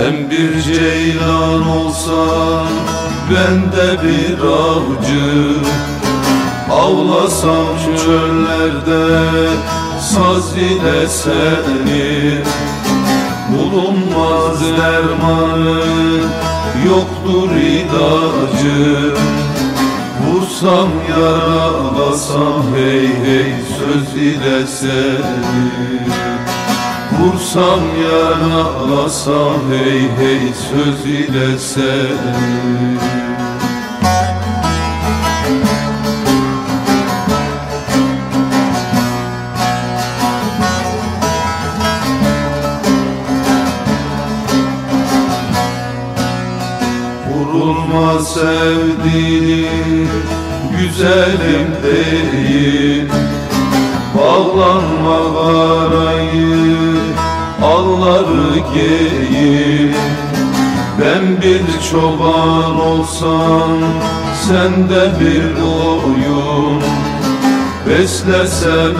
Sen bir ceylan olsan ben de bir avcı. Avlasam çöllerde saz ile seni. Bulunmaz dermanı yoktur ilacı Vursam yaralasam hey hey söz ile seni Vursam yaralasam hey hey söz ile seni Vurulma sevdiğim güzelim değil. Bağlanma karayı alları geyim Ben bir çoban olsam sen de bir oyun. Beslesem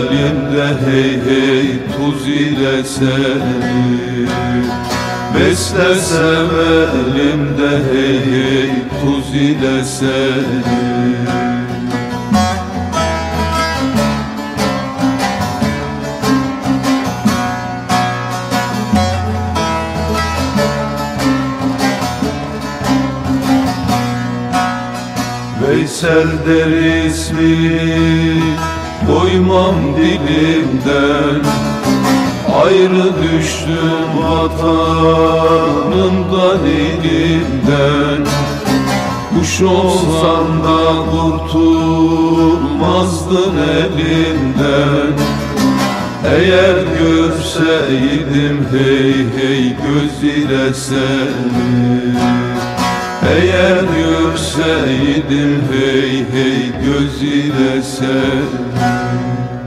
elimde hey hey tuz ile seni. Beslesem elimde hey hey tuz ile seni Veysel ismini koymam dilimden. Ayrı düştüm vatanımdan ilimden Kuş olsan da kurtulmazdın elimden Eğer görseydim hey hey göz ile seni eğer görseydim hey hey göz ile seni